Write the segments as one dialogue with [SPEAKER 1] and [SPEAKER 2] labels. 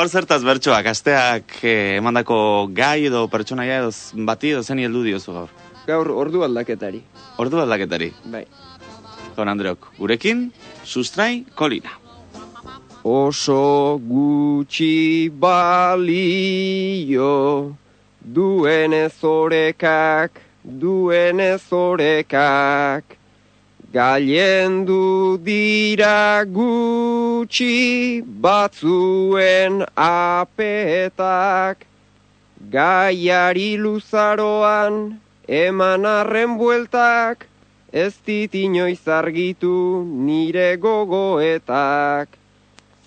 [SPEAKER 1] gaur zertaz bertsoak, asteak eh, emandako gai edo pertsonaia edo bati edo zeni heldu diozu gaur.
[SPEAKER 2] Gaur ordu aldaketari.
[SPEAKER 1] Ordu aldaketari.
[SPEAKER 2] Bai.
[SPEAKER 1] Jaun Andreok, gurekin, sustrai kolina.
[SPEAKER 2] Oso gutxi balio duen ezorekak, duen ezorekak. Gailendu dira gutxi batzuen apetak. Gaiari luzaroan eman arren bueltak, ez dit inoiz argitu nire gogoetak.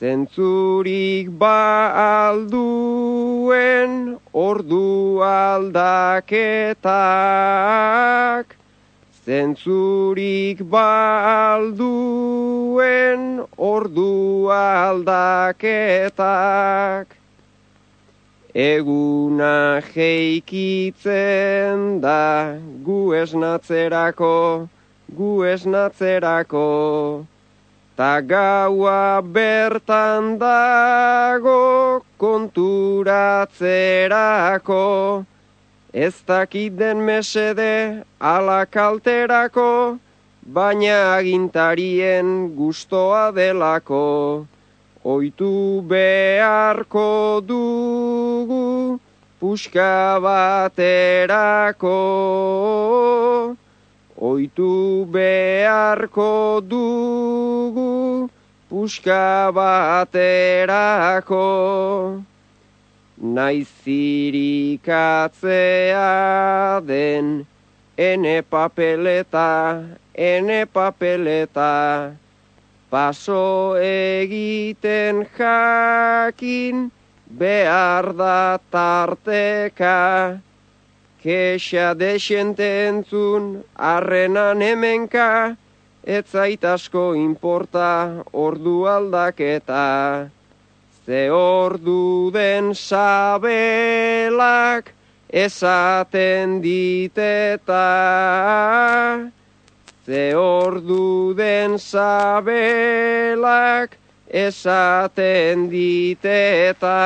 [SPEAKER 2] Zentzurik ba alduen ordu aldaketak. Zentzurik ba alduen ordu aldaketak. Eguna jeikitzen da gu esnatzerako, gu esnatzerako. Ta gaua bertan dago konturatzerako. Ez dakit mesede ala kalterako, baina agintarien gustoa delako. Oitu beharko dugu puska baterako. Oitu beharko dugu puska baterako. Naiz zirikatzea den ene papeleta, ene papeleta. Paso egiten jakin behar da tarteka. Kexa desente entzun arrenan hemenka, ez zait asko inporta ordu aldaketa. Ze ordu den sabelak esaten diteta. Ze ordu den sabelak esaten diteta.